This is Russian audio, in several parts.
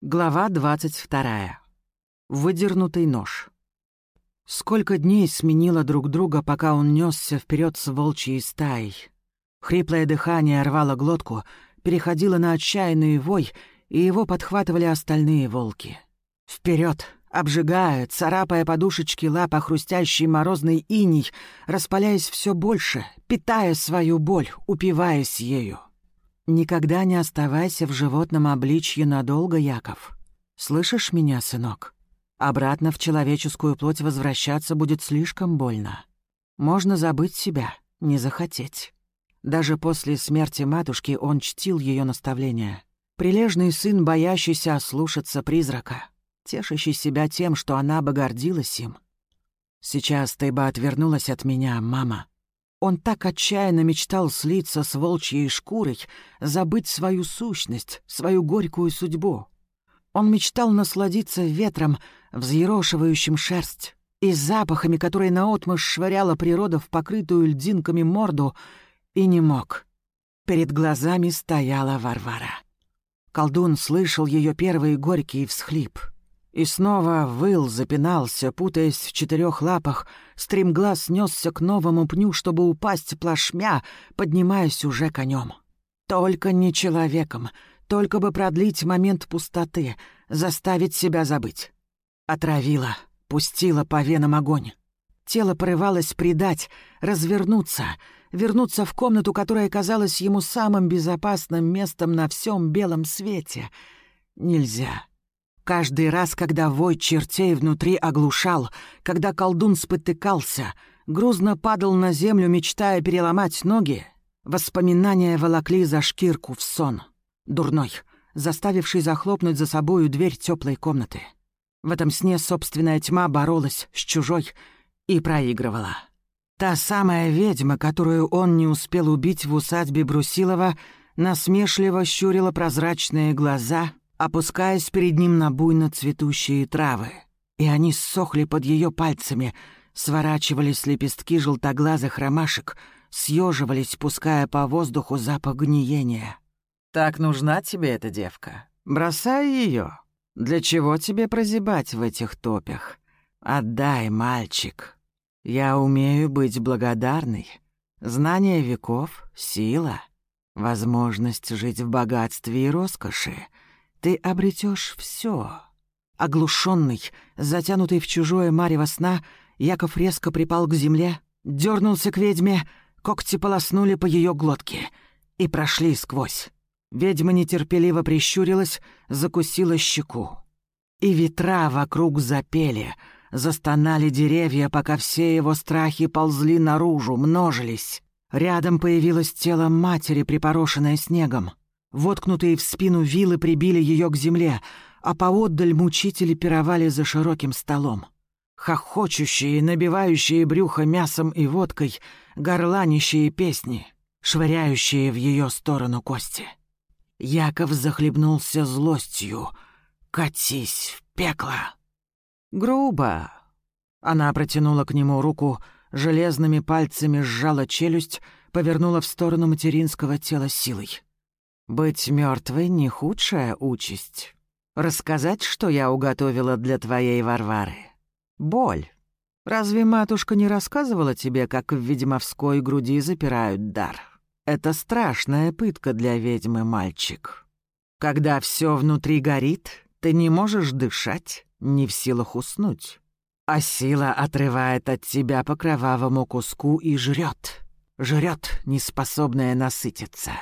Глава 22. Выдернутый нож. Сколько дней сменило друг друга, пока он несся вперед с волчьей стаей. Хриплое дыхание рвало глотку, переходило на отчаянный вой, и его подхватывали остальные волки. Вперед, обжигая, царапая подушечки лап о хрустящий морозный иней, распаляясь все больше, питая свою боль, упиваясь ею. «Никогда не оставайся в животном обличье надолго, Яков. Слышишь меня, сынок? Обратно в человеческую плоть возвращаться будет слишком больно. Можно забыть себя, не захотеть». Даже после смерти матушки он чтил ее наставления. Прилежный сын, боящийся ослушаться призрака, тешащий себя тем, что она бы гордилась им. «Сейчас ты бы отвернулась от меня, мама», он так отчаянно мечтал слиться с волчьей шкурой, забыть свою сущность, свою горькую судьбу. Он мечтал насладиться ветром, взъерошивающим шерсть, и запахами, которые наотмашь швыряла природа в покрытую льдинками морду, и не мог. Перед глазами стояла Варвара. Колдун слышал ее первый горький всхлип — и снова выл, запинался, путаясь в четырех лапах, стримглаз несся к новому пню, чтобы упасть плашмя, поднимаясь уже конем. Только не человеком, только бы продлить момент пустоты, заставить себя забыть. Отравила, пустила по венам огонь. Тело порывалось предать, развернуться, вернуться в комнату, которая казалась ему самым безопасным местом на всем белом свете. Нельзя. Каждый раз, когда вой чертей внутри оглушал, когда колдун спотыкался, грузно падал на землю, мечтая переломать ноги, воспоминания волокли за шкирку в сон. Дурной, заставивший захлопнуть за собою дверь теплой комнаты. В этом сне собственная тьма боролась с чужой и проигрывала. Та самая ведьма, которую он не успел убить в усадьбе Брусилова, насмешливо щурила прозрачные глаза — опускаясь перед ним на буйно цветущие травы. И они ссохли под ее пальцами, сворачивались лепестки желтоглазых ромашек, съеживались, пуская по воздуху запах гниения. «Так нужна тебе эта девка? Бросай ее. Для чего тебе прозябать в этих топях? Отдай, мальчик. Я умею быть благодарной. Знание веков — сила, возможность жить в богатстве и роскоши — ты обретешь все. Оглушенный, затянутый в чужое марево сна, Яков резко припал к земле, дернулся к ведьме, когти полоснули по ее глотке и прошли сквозь. Ведьма нетерпеливо прищурилась, закусила щеку. И ветра вокруг запели, застонали деревья, пока все его страхи ползли наружу, множились. Рядом появилось тело матери, припорошенное снегом. Воткнутые в спину вилы прибили ее к земле, а поотдаль мучители пировали за широким столом. Хохочущие, набивающие брюхо мясом и водкой, горланищие песни, швыряющие в ее сторону кости. Яков захлебнулся злостью. «Катись в пекло!» «Грубо!» Она протянула к нему руку, железными пальцами сжала челюсть, повернула в сторону материнского тела силой. Быть мертвой не худшая участь. Рассказать, что я уготовила для твоей Варвары? Боль. Разве матушка не рассказывала тебе, как в ведьмовской груди запирают дар? Это страшная пытка для ведьмы, мальчик. Когда все внутри горит, ты не можешь дышать, не в силах уснуть. А сила отрывает от тебя по кровавому куску и жрет. Жрет, неспособная насытиться.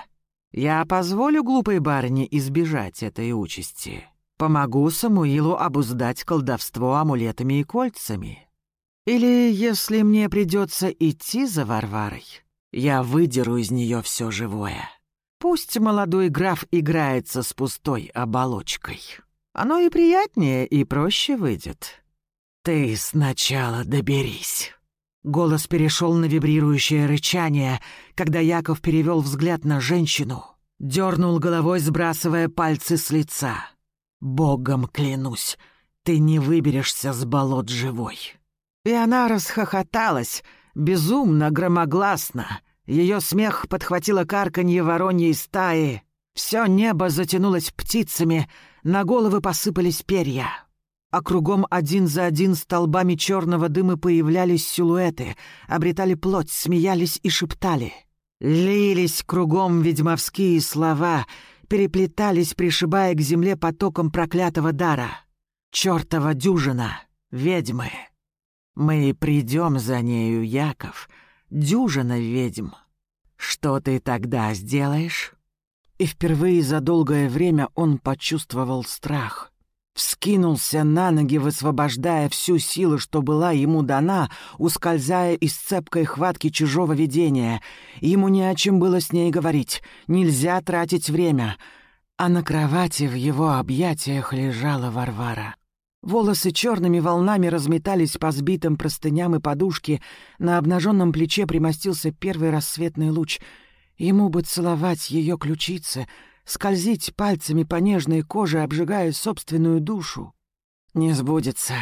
Я позволю глупой барыне избежать этой участи. Помогу Самуилу обуздать колдовство амулетами и кольцами. Или, если мне придется идти за Варварой, я выдеру из нее все живое. Пусть молодой граф играется с пустой оболочкой. Оно и приятнее, и проще выйдет. Ты сначала доберись. Голос перешел на вибрирующее рычание, когда Яков перевел взгляд на женщину, дернул головой, сбрасывая пальцы с лица. «Богом клянусь, ты не выберешься с болот живой». И она расхохоталась, безумно, громогласно. Ее смех подхватило карканье вороньей стаи, Все небо затянулось птицами, на головы посыпались перья. А кругом один за один столбами черного дыма появлялись силуэты, обретали плоть, смеялись и шептали. Лились кругом ведьмовские слова, переплетались, пришибая к земле потоком проклятого дара. Чёртова дюжина, ведьмы. Мы придем за нею, Яков, дюжина ведьм. Что ты тогда сделаешь? И впервые за долгое время он почувствовал страх. Вскинулся на ноги, высвобождая всю силу, что была ему дана, ускользая из цепкой хватки чужого видения. Ему не о чем было с ней говорить, нельзя тратить время. А на кровати в его объятиях лежала Варвара. Волосы черными волнами разметались по сбитым простыням и подушке, на обнаженном плече примостился первый рассветный луч. Ему бы целовать ее ключицы, скользить пальцами по нежной коже, обжигая собственную душу. Не сбудется.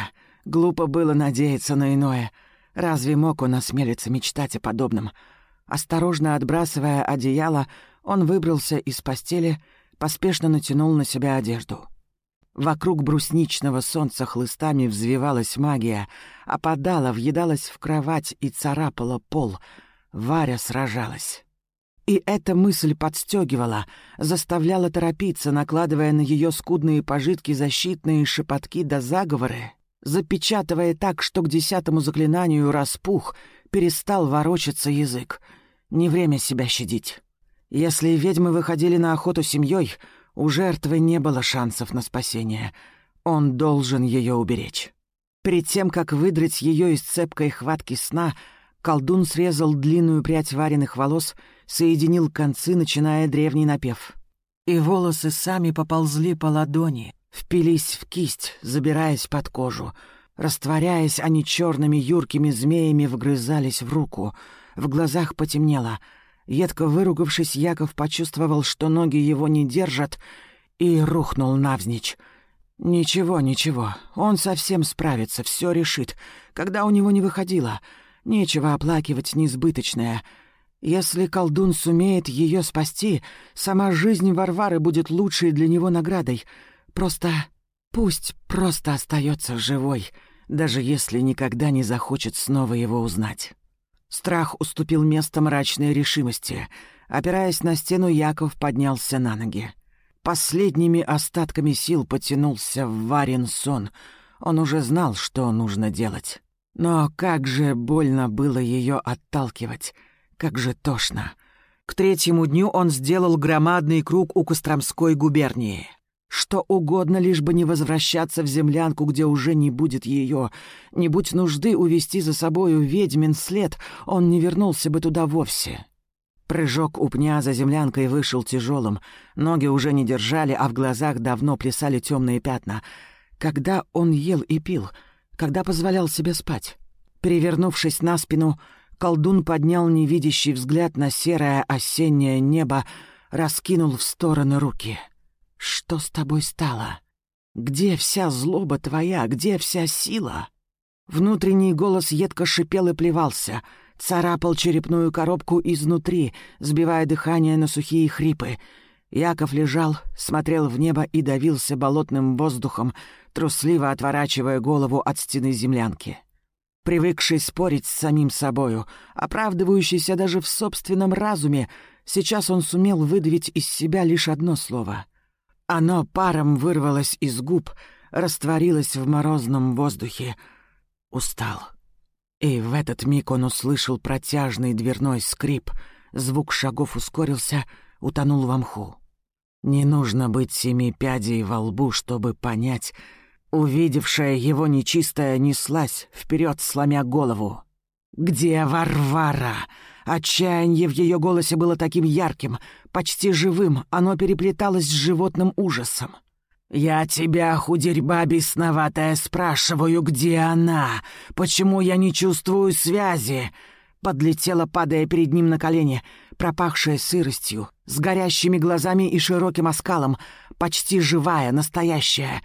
Глупо было надеяться на иное. Разве мог он осмелиться мечтать о подобном? Осторожно отбрасывая одеяло, он выбрался из постели, поспешно натянул на себя одежду — Вокруг брусничного солнца хлыстами взвивалась магия, опадала, въедалась в кровать и царапала пол. Варя сражалась. И эта мысль подстегивала, заставляла торопиться, накладывая на ее скудные пожитки защитные шепотки да заговоры, запечатывая так, что к десятому заклинанию распух, перестал ворочаться язык. Не время себя щадить. Если ведьмы выходили на охоту семьей, у жертвы не было шансов на спасение. Он должен ее уберечь. Перед тем, как выдрать ее из цепкой хватки сна, колдун срезал длинную прядь вареных волос, соединил концы, начиная древний напев. И волосы сами поползли по ладони, впились в кисть, забираясь под кожу. Растворяясь, они черными юркими змеями вгрызались в руку. В глазах потемнело — Едко выругавшись, Яков почувствовал, что ноги его не держат, и рухнул навзничь. Ничего, ничего, он совсем справится, все решит. Когда у него не выходило, нечего оплакивать несбыточное. Если колдун сумеет ее спасти, сама жизнь Варвары будет лучшей для него наградой. Просто пусть просто остается живой, даже если никогда не захочет снова его узнать. Страх уступил место мрачной решимости. Опираясь на стену, Яков поднялся на ноги. Последними остатками сил потянулся в Варин сон. Он уже знал, что нужно делать. Но как же больно было ее отталкивать, как же тошно. К третьему дню он сделал громадный круг у Костромской губернии. Что угодно, лишь бы не возвращаться в землянку, где уже не будет ее. Не будь нужды увести за собою ведьмин след, он не вернулся бы туда вовсе. Прыжок у пня за землянкой вышел тяжелым. Ноги уже не держали, а в глазах давно плясали темные пятна. Когда он ел и пил? Когда позволял себе спать? Перевернувшись на спину, колдун поднял невидящий взгляд на серое осеннее небо, раскинул в стороны руки — что с тобой стало? Где вся злоба твоя, где вся сила?» Внутренний голос едко шипел и плевался, царапал черепную коробку изнутри, сбивая дыхание на сухие хрипы. Яков лежал, смотрел в небо и давился болотным воздухом, трусливо отворачивая голову от стены землянки. Привыкший спорить с самим собою, оправдывающийся даже в собственном разуме, сейчас он сумел выдавить из себя лишь одно слово — оно паром вырвалось из губ, растворилось в морозном воздухе. Устал. И в этот миг он услышал протяжный дверной скрип. Звук шагов ускорился, утонул в мху. Не нужно быть семи пядей во лбу, чтобы понять. Увидевшая его нечистая неслась вперед, сломя голову. «Где Варвара?» Отчаяние в ее голосе было таким ярким, почти живым, оно переплеталось с животным ужасом. «Я тебя, худерьба бесноватая, спрашиваю, где она? Почему я не чувствую связи?» Подлетела, падая перед ним на колени, пропахшая сыростью, с горящими глазами и широким оскалом, почти живая, настоящая.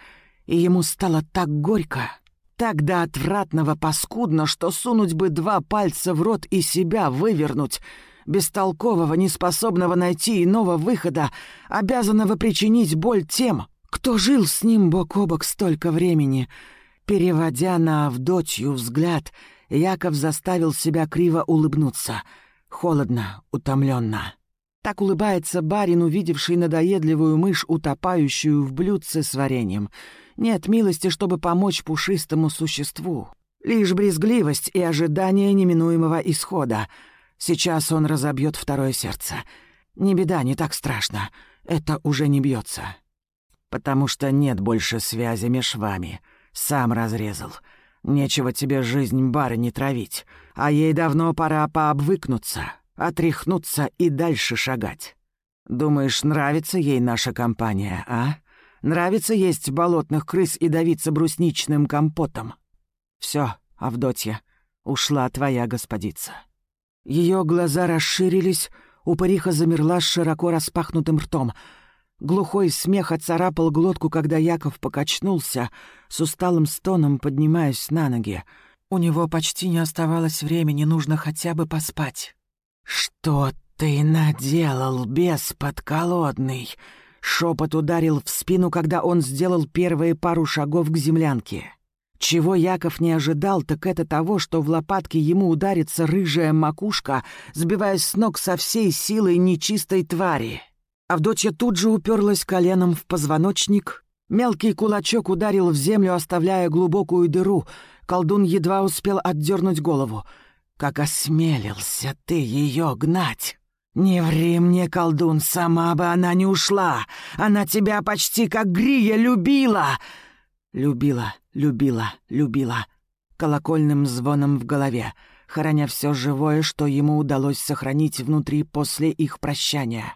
И ему стало так горько, так до отвратного паскудно, что сунуть бы два пальца в рот и себя вывернуть. бестолкового, неспособного найти иного выхода, обязанного причинить боль тем, кто жил с ним бок о бок столько времени. Переводя на Авдотью взгляд, Яков заставил себя криво улыбнуться. Холодно, утомленно. Так улыбается барин, увидевший надоедливую мышь, утопающую в блюдце с вареньем. Нет милости, чтобы помочь пушистому существу. Лишь брезгливость и ожидание неминуемого исхода. Сейчас он разобьет второе сердце. Не беда, не так страшно. Это уже не бьется. Потому что нет больше связи меж вами. Сам разрезал. Нечего тебе жизнь барыни травить. А ей давно пора пообвыкнуться, отряхнуться и дальше шагать. Думаешь, нравится ей наша компания, а? Нравится есть болотных крыс и давиться брусничным компотом? Все, Авдотья, ушла твоя господица». Ее глаза расширились, упыриха замерла с широко распахнутым ртом. Глухой смех оцарапал глотку, когда Яков покачнулся, с усталым стоном поднимаясь на ноги. У него почти не оставалось времени, нужно хотя бы поспать. «Что ты наделал, бес подколодный?» Шепот ударил в спину, когда он сделал первые пару шагов к землянке. Чего Яков не ожидал, так это того, что в лопатке ему ударится рыжая макушка, сбиваясь с ног со всей силой нечистой твари. Авдотья тут же уперлась коленом в позвоночник. Мелкий кулачок ударил в землю, оставляя глубокую дыру. Колдун едва успел отдернуть голову. «Как осмелился ты ее гнать!» «Не ври мне, колдун, сама бы она не ушла! Она тебя почти как Грия любила!» Любила, любила, любила. Колокольным звоном в голове, храня все живое, что ему удалось сохранить внутри после их прощания.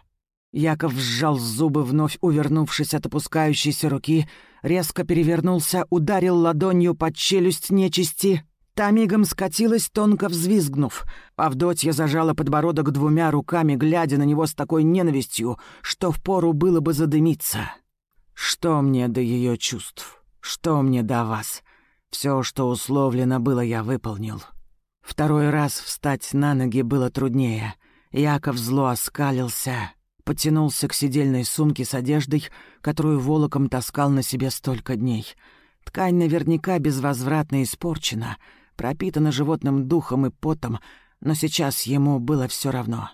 Яков сжал зубы, вновь увернувшись от опускающейся руки, резко перевернулся, ударил ладонью под челюсть нечисти. Та мигом скатилась, тонко взвизгнув. Авдотья зажала подбородок двумя руками, глядя на него с такой ненавистью, что впору было бы задымиться. Что мне до ее чувств? Что мне до вас? Все, что условлено было, я выполнил. Второй раз встать на ноги было труднее. Яков зло оскалился, потянулся к сидельной сумке с одеждой, которую волоком таскал на себе столько дней. Ткань наверняка безвозвратно испорчена, пропитана животным духом и потом, но сейчас ему было все равно.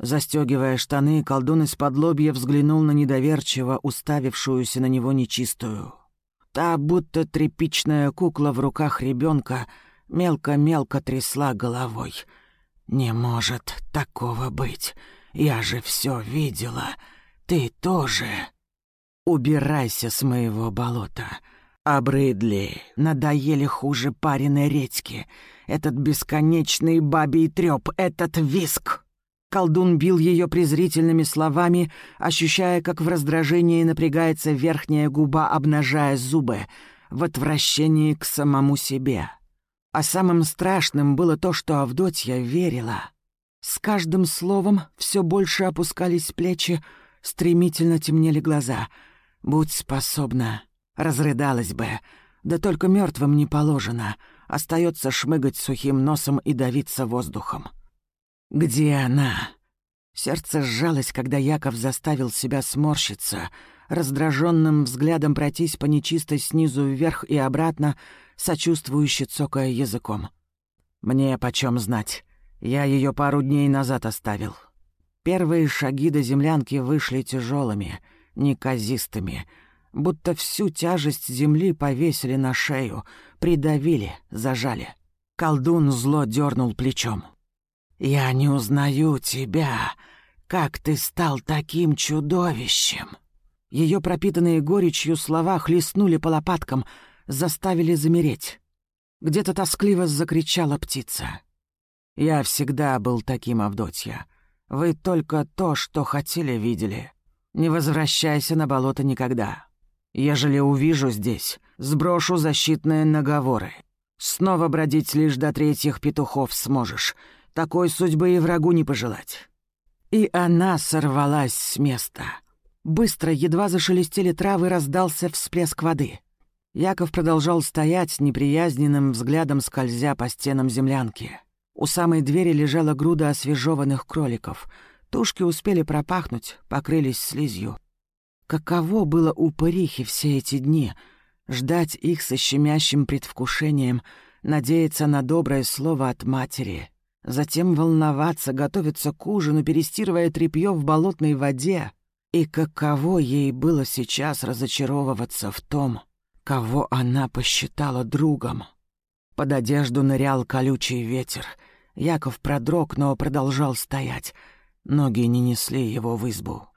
Застегивая штаны, колдун из-под лобья взглянул на недоверчиво уставившуюся на него нечистую. Та, будто тряпичная кукла в руках ребенка, мелко-мелко трясла головой. «Не может такого быть. Я же все видела. Ты тоже. Убирайся с моего болота. Обрыдли, надоели хуже пареной редьки. Этот бесконечный бабий трёп, этот виск!» Колдун бил ее презрительными словами, ощущая, как в раздражении напрягается верхняя губа, обнажая зубы, в отвращении к самому себе. А самым страшным было то, что Авдотья верила. С каждым словом все больше опускались плечи, стремительно темнели глаза. «Будь способна», — разрыдалась бы. «Да только мертвым не положено. Остается шмыгать сухим носом и давиться воздухом». «Где она?» Сердце сжалось, когда Яков заставил себя сморщиться, раздраженным взглядом пройтись по нечистой снизу вверх и обратно, сочувствующе цокая языком. «Мне почем знать? Я ее пару дней назад оставил». Первые шаги до землянки вышли тяжелыми, неказистыми, будто всю тяжесть земли повесили на шею, придавили, зажали. Колдун зло дернул плечом. «Я не узнаю тебя. Как ты стал таким чудовищем?» Ее пропитанные горечью слова хлестнули по лопаткам, заставили замереть. Где-то тоскливо закричала птица. «Я всегда был таким, Авдотья. Вы только то, что хотели, видели. Не возвращайся на болото никогда. Ежели увижу здесь, сброшу защитные наговоры. Снова бродить лишь до третьих петухов сможешь, такой судьбы и врагу не пожелать. И она сорвалась с места. Быстро, едва зашелестели травы, раздался всплеск воды. Яков продолжал стоять, неприязненным взглядом скользя по стенам землянки. У самой двери лежала груда освежеванных кроликов. Тушки успели пропахнуть, покрылись слизью. Каково было у парихи все эти дни? Ждать их со щемящим предвкушением, надеяться на доброе слово от матери. Затем волноваться, готовиться к ужину, перестирывая тряпье в болотной воде. И каково ей было сейчас разочаровываться в том, кого она посчитала другом. Под одежду нырял колючий ветер. Яков продрог, но продолжал стоять. Ноги не несли его в избу.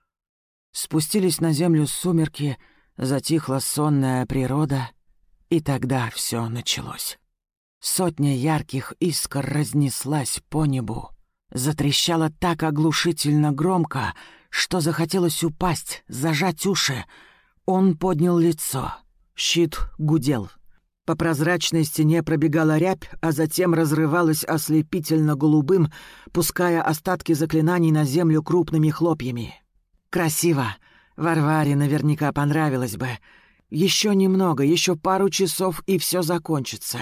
Спустились на землю сумерки, затихла сонная природа, и тогда все началось. Сотня ярких искр разнеслась по небу. Затрещала так оглушительно громко, что захотелось упасть, зажать уши. Он поднял лицо. Щит гудел, по прозрачной стене пробегала рябь, а затем разрывалась ослепительно голубым, пуская остатки заклинаний на землю крупными хлопьями. Красиво. Варваре наверняка понравилось бы. Еще немного, еще пару часов, и все закончится.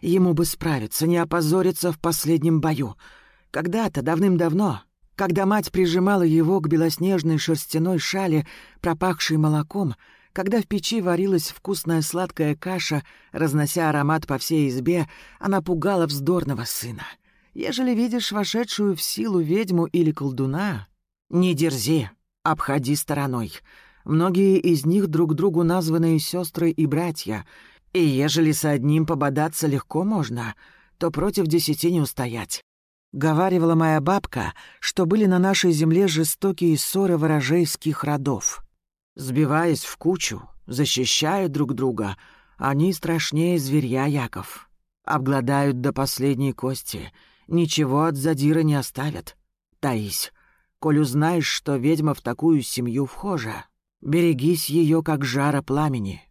Ему бы справиться, не опозориться в последнем бою. Когда-то, давным-давно, когда мать прижимала его к белоснежной шерстяной шале, пропахшей молоком, когда в печи варилась вкусная сладкая каша, разнося аромат по всей избе, она пугала вздорного сына. Ежели видишь вошедшую в силу ведьму или колдуна, не дерзи, обходи стороной. Многие из них друг другу названные сестры и братья, и ежели с одним пободаться легко можно, то против десяти не устоять. Говаривала моя бабка, что были на нашей земле жестокие ссоры ворожейских родов. Сбиваясь в кучу, защищая друг друга, они страшнее зверья, Яков. Обгладают до последней кости, ничего от задира не оставят. Таись, коль узнаешь, что ведьма в такую семью вхожа, берегись ее, как жара пламени.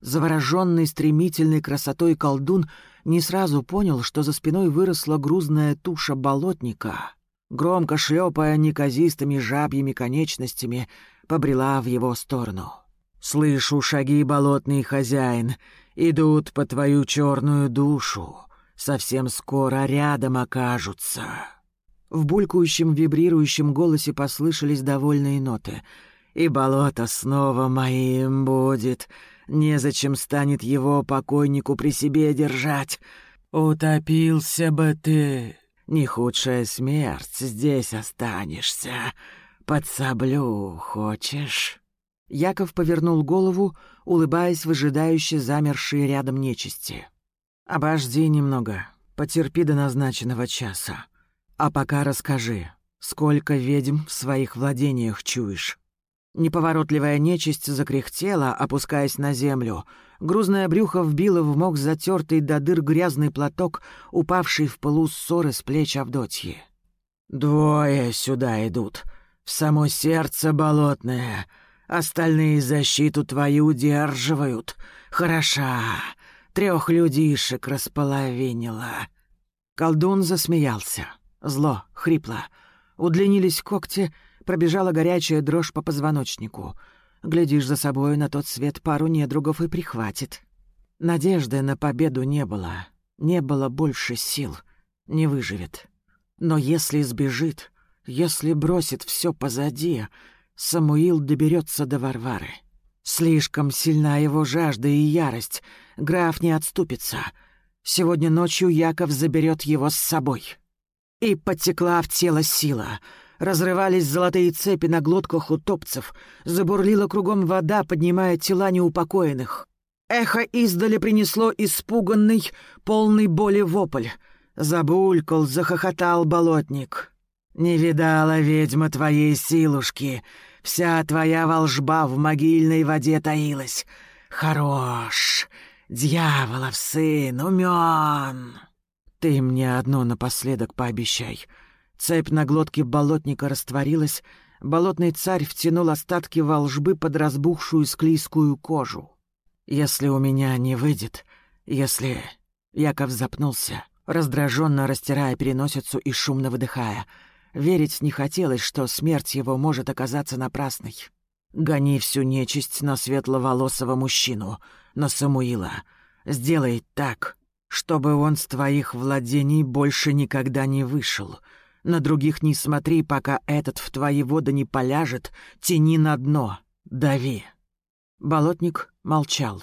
Завороженный стремительной красотой колдун не сразу понял, что за спиной выросла грузная туша болотника. Громко шлепая неказистыми жабьими конечностями, побрела в его сторону. «Слышу шаги, болотный хозяин, идут по твою черную душу. Совсем скоро рядом окажутся». В булькающем вибрирующем голосе послышались довольные ноты. «И болото снова моим будет. Незачем станет его покойнику при себе держать. Утопился бы ты. Не худшая смерть, здесь останешься. «Подсоблю хочешь?» Яков повернул голову, улыбаясь выжидающе замершей рядом нечисти. «Обожди немного, потерпи до назначенного часа. А пока расскажи, сколько ведьм в своих владениях чуешь?» Неповоротливая нечисть закряхтела, опускаясь на землю. Грузное брюхо вбило в мог затертый до дыр грязный платок, упавший в полу ссоры с плеч Авдотьи. «Двое сюда идут», в само сердце болотное. Остальные защиту твою удерживают. Хороша. Трех людишек располовинила». Колдун засмеялся. Зло, хрипло. Удлинились когти, пробежала горячая дрожь по позвоночнику. Глядишь за собой на тот свет пару недругов и прихватит. Надежды на победу не было. Не было больше сил. Не выживет. Но если сбежит, если бросит все позади, Самуил доберется до Варвары. Слишком сильна его жажда и ярость. Граф не отступится. Сегодня ночью Яков заберет его с собой. И потекла в тело сила. Разрывались золотые цепи на глотках утопцев. Забурлила кругом вода, поднимая тела неупокоенных. Эхо издали принесло испуганный, полный боли вопль. Забулькал, захохотал болотник. «Не видала ведьма твоей силушки. Вся твоя волжба в могильной воде таилась. Хорош, дьяволов сын, умён. Ты мне одно напоследок пообещай. Цепь на глотке болотника растворилась, болотный царь втянул остатки волжбы под разбухшую склизкую кожу. Если у меня не выйдет, если... Яков запнулся, раздраженно растирая переносицу и шумно выдыхая — Верить не хотелось, что смерть его может оказаться напрасной. Гони всю нечисть на светловолосого мужчину, на Самуила. Сделай так, чтобы он с твоих владений больше никогда не вышел. На других не смотри, пока этот в твои воды не поляжет, тяни на дно, дави». Болотник молчал.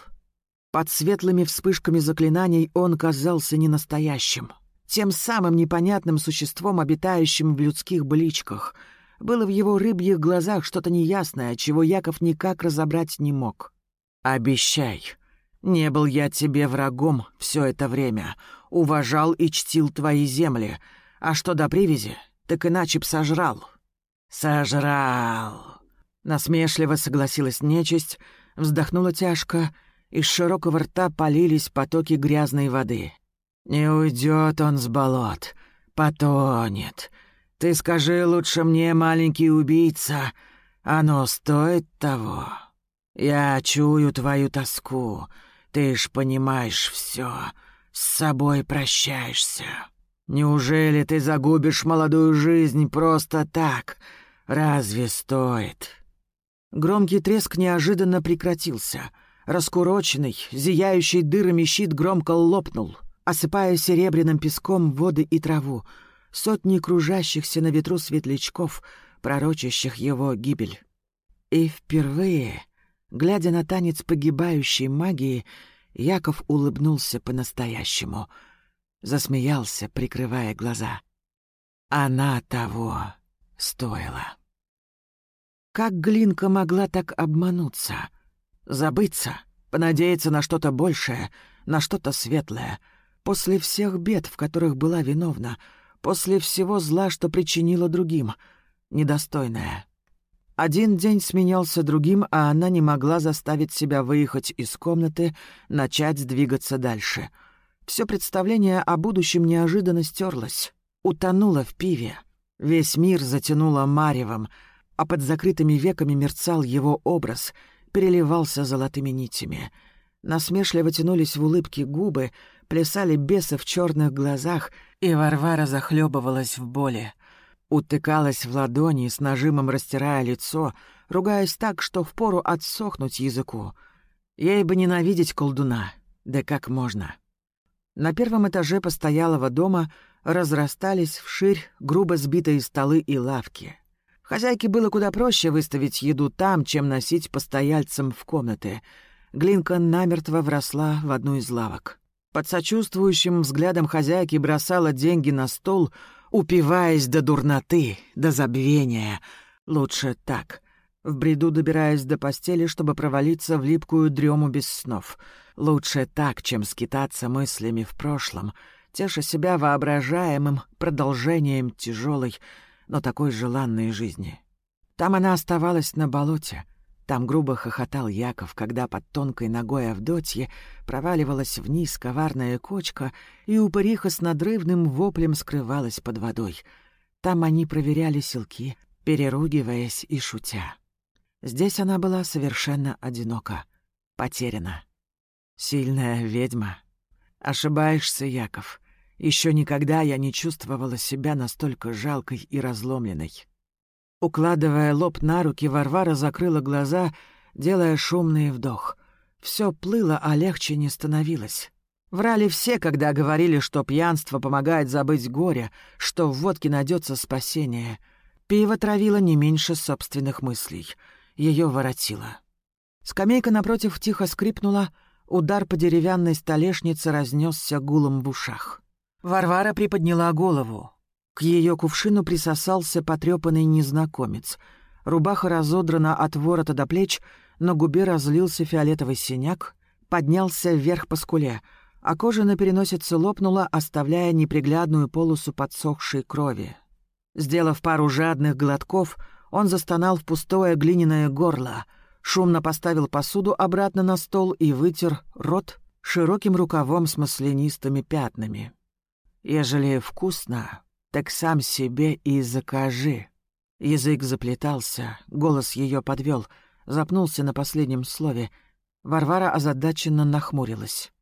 Под светлыми вспышками заклинаний он казался ненастоящим. Тем самым непонятным существом, обитающим в людских бличках. Было в его рыбьих глазах что-то неясное, чего Яков никак разобрать не мог. «Обещай, не был я тебе врагом все это время, уважал и чтил твои земли, а что до привязи, так иначе б сожрал». «Сожрал!» Насмешливо согласилась нечисть, вздохнула тяжко, из широкого рта полились потоки грязной воды. «Не уйдет он с болот, потонет. Ты скажи лучше мне, маленький убийца, оно стоит того. Я чую твою тоску, ты ж понимаешь все, с собой прощаешься. Неужели ты загубишь молодую жизнь просто так? Разве стоит?» Громкий треск неожиданно прекратился. Раскуроченный, зияющий дырами щит громко лопнул, осыпая серебряным песком воды и траву. Сотни кружащихся на ветру светлячков, пророчащих его гибель. И впервые Глядя на танец погибающей магии, Яков улыбнулся по-настоящему. Засмеялся, прикрывая глаза. Она того стоила. Как Глинка могла так обмануться? Забыться, понадеяться на что-то большее, на что-то светлое, после всех бед, в которых была виновна, после всего зла, что причинила другим, недостойная. Один день сменялся другим, а она не могла заставить себя выехать из комнаты, начать двигаться дальше. Все представление о будущем неожиданно стерлось, утонуло в пиве. Весь мир затянуло маревом, а под закрытыми веками мерцал его образ, переливался золотыми нитями. Насмешливо тянулись в улыбке губы, плясали бесы в черных глазах, и Варвара захлебывалась в боли — утыкалась в ладони, с нажимом растирая лицо, ругаясь так, что впору отсохнуть языку. Ей бы ненавидеть колдуна, да как можно. На первом этаже постоялого дома разрастались вширь грубо сбитые столы и лавки. Хозяйке было куда проще выставить еду там, чем носить постояльцам в комнаты. Глинка намертво вросла в одну из лавок. Под сочувствующим взглядом хозяйки бросала деньги на стол — упиваясь до дурноты, до забвения. Лучше так. В бреду добираясь до постели, чтобы провалиться в липкую дрему без снов. Лучше так, чем скитаться мыслями в прошлом, теша себя воображаемым продолжением тяжелой, но такой желанной жизни. Там она оставалась на болоте — там грубо хохотал Яков, когда под тонкой ногой Авдотьи проваливалась вниз коварная кочка, и упыриха с надрывным воплем скрывалась под водой. Там они проверяли селки, переругиваясь и шутя. Здесь она была совершенно одинока, потеряна. Сильная ведьма. Ошибаешься, Яков. Еще никогда я не чувствовала себя настолько жалкой и разломленной. Укладывая лоб на руки, Варвара закрыла глаза, делая шумный вдох. Все плыло, а легче не становилось. Врали все, когда говорили, что пьянство помогает забыть горе, что в водке найдется спасение. Пиво травило не меньше собственных мыслей. Ее воротило. Скамейка напротив тихо скрипнула, удар по деревянной столешнице разнесся гулом в ушах. Варвара приподняла голову. К ее кувшину присосался потрепанный незнакомец. Рубаха разодрана от ворота до плеч, на губе разлился фиолетовый синяк, поднялся вверх по скуле, а кожа на переносице лопнула, оставляя неприглядную полосу подсохшей крови. Сделав пару жадных глотков, он застонал в пустое глиняное горло, шумно поставил посуду обратно на стол и вытер рот широким рукавом с маслянистыми пятнами. Ежели вкусно, так сам себе и закажи». Язык заплетался, голос ее подвел, запнулся на последнем слове. Варвара озадаченно нахмурилась.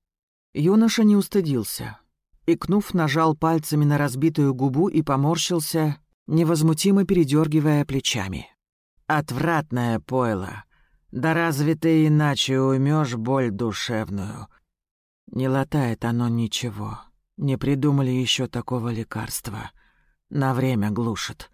Юноша не устыдился. Икнув, нажал пальцами на разбитую губу и поморщился, невозмутимо передергивая плечами. «Отвратное пойло. Да разве ты иначе уймешь боль душевную? Не латает оно ничего. Не придумали еще такого лекарства. На время глушит.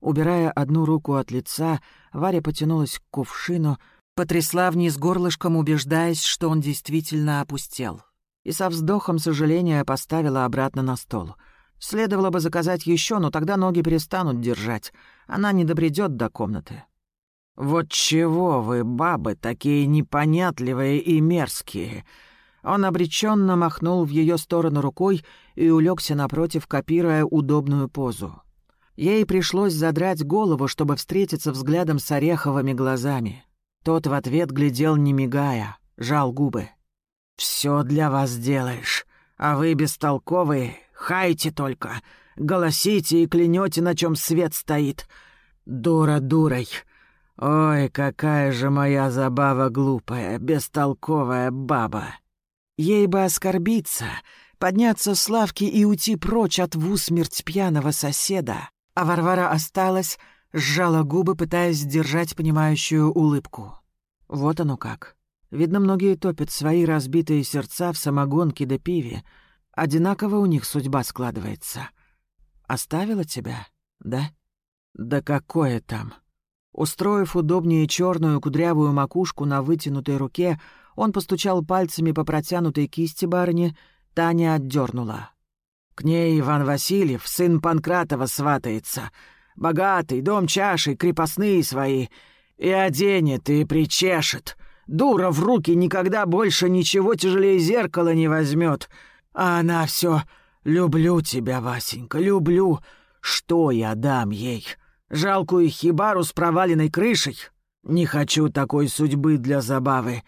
Убирая одну руку от лица, Варя потянулась к кувшину, потрясла вниз горлышком, убеждаясь, что он действительно опустел. И со вздохом сожаления поставила обратно на стол. Следовало бы заказать еще, но тогда ноги перестанут держать. Она не добредет до комнаты. «Вот чего вы, бабы, такие непонятливые и мерзкие!» Он обреченно махнул в ее сторону рукой и улегся напротив, копируя удобную позу. Ей пришлось задрать голову, чтобы встретиться взглядом с ореховыми глазами. Тот в ответ глядел, не мигая, жал губы. «Все для вас делаешь, а вы бестолковые, хайте только, голосите и клянете, на чем свет стоит. Дура дурой. Ой, какая же моя забава глупая, бестолковая баба!» Ей бы оскорбиться, подняться с лавки и уйти прочь от в усмерть пьяного соседа, а Варвара осталась, сжала губы, пытаясь сдержать понимающую улыбку. Вот оно как. Видно, многие топят свои разбитые сердца в самогонке да пиве. Одинаково у них судьба складывается. Оставила тебя, да? Да какое там? Устроив удобнее черную кудрявую макушку на вытянутой руке, он постучал пальцами по протянутой кисти барыни, Таня отдернула. «К ней Иван Васильев, сын Панкратова, сватается. Богатый, дом чашей, крепостные свои. И оденет, и причешет. Дура в руки никогда больше ничего тяжелее зеркала не возьмет. А она все «Люблю тебя, Васенька, люблю. Что я дам ей? Жалкую хибару с проваленной крышей? Не хочу такой судьбы для забавы.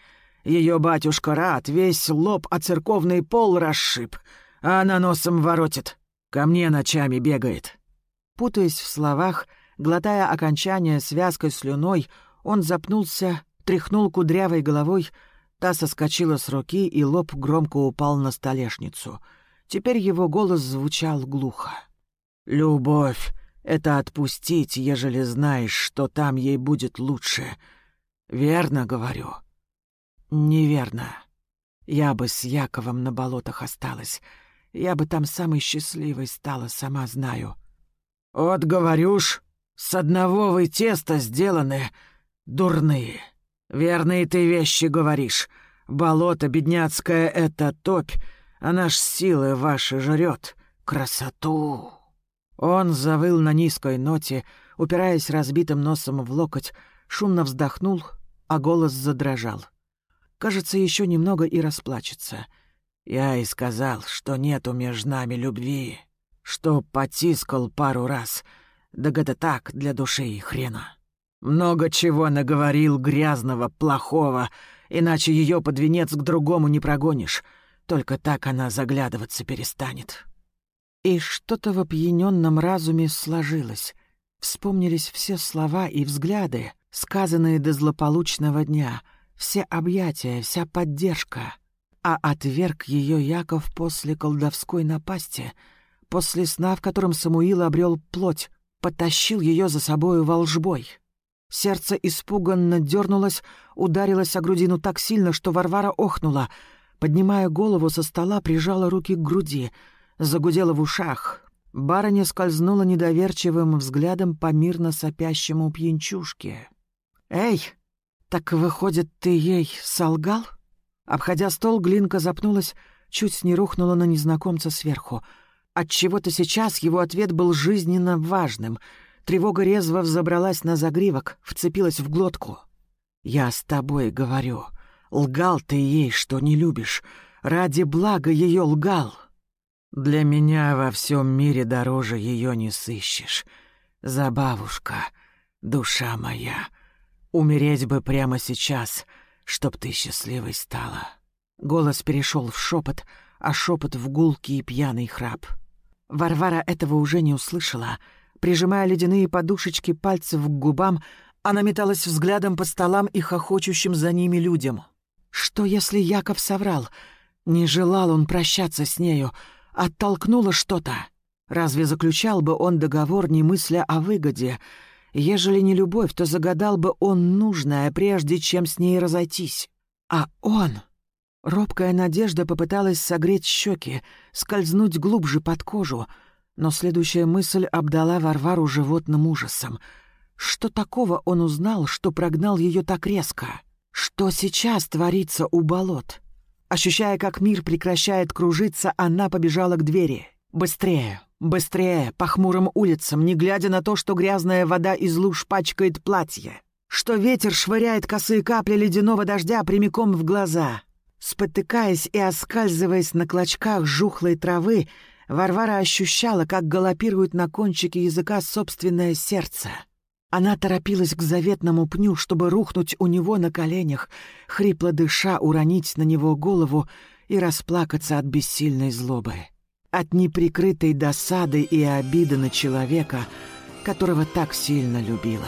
Ее батюшка рад, весь лоб о церковный пол расшиб, а она носом воротит. Ко мне ночами бегает». Путаясь в словах, глотая окончание связкой слюной, он запнулся, тряхнул кудрявой головой, та соскочила с руки, и лоб громко упал на столешницу. Теперь его голос звучал глухо. «Любовь — это отпустить, ежели знаешь, что там ей будет лучше. Верно говорю?» «Неверно. Я бы с Яковом на болотах осталась. Я бы там самой счастливой стала, сама знаю». «Вот говорю ж, с одного вы теста сделаны, дурные. Верные ты вещи говоришь. Болото бедняцкое — это топь, она ж силы ваши жрет. Красоту!» Он завыл на низкой ноте, упираясь разбитым носом в локоть, шумно вздохнул, а голос задрожал. Кажется, еще немного и расплачется. Я и сказал, что нету между нами любви, что потискал пару раз, да это так для души и хрена. Много чего наговорил грязного, плохого, иначе ее под венец к другому не прогонишь. Только так она заглядываться перестанет. И что-то в опьяненном разуме сложилось. Вспомнились все слова и взгляды, сказанные до злополучного дня — все объятия, вся поддержка. А отверг ее Яков после колдовской напасти, после сна, в котором Самуил обрел плоть, потащил ее за собою волжбой. Сердце испуганно дернулось, ударилось о грудину так сильно, что Варвара охнула. Поднимая голову со стола, прижала руки к груди, загудела в ушах. Барыня скользнула недоверчивым взглядом по мирно сопящему пьянчушке. «Эй!» «Так, выходит, ты ей солгал?» Обходя стол, Глинка запнулась, чуть не рухнула на незнакомца сверху. Отчего-то сейчас его ответ был жизненно важным. Тревога резво взобралась на загривок, вцепилась в глотку. «Я с тобой говорю. Лгал ты ей, что не любишь. Ради блага ее лгал. Для меня во всем мире дороже ее не сыщешь. Забавушка, душа моя». Умереть бы прямо сейчас, чтоб ты счастливой стала. Голос перешел в шепот, а шепот в гулкий и пьяный храп. Варвара этого уже не услышала. Прижимая ледяные подушечки пальцев к губам, она металась взглядом по столам и хохочущим за ними людям. Что, если Яков соврал? Не желал он прощаться с нею, оттолкнуло что-то. Разве заключал бы он договор, не мысля о выгоде — Ежели не любовь, то загадал бы он нужное, прежде чем с ней разойтись. А он... Робкая надежда попыталась согреть щеки, скользнуть глубже под кожу, но следующая мысль обдала Варвару животным ужасом. Что такого он узнал, что прогнал ее так резко? Что сейчас творится у болот? Ощущая, как мир прекращает кружиться, она побежала к двери. Быстрее, быстрее, по хмурым улицам, не глядя на то, что грязная вода из луж пачкает платье, что ветер швыряет косые капли ледяного дождя прямиком в глаза. Спотыкаясь и оскальзываясь на клочках жухлой травы, Варвара ощущала, как галопирует на кончике языка собственное сердце. Она торопилась к заветному пню, чтобы рухнуть у него на коленях, хрипло дыша уронить на него голову и расплакаться от бессильной злобы. От неприкрытой досады и обиды на человека, которого так сильно любила.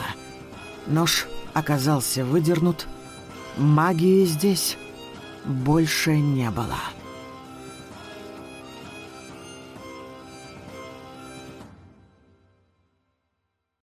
Нож оказался выдернут. Магии здесь больше не было.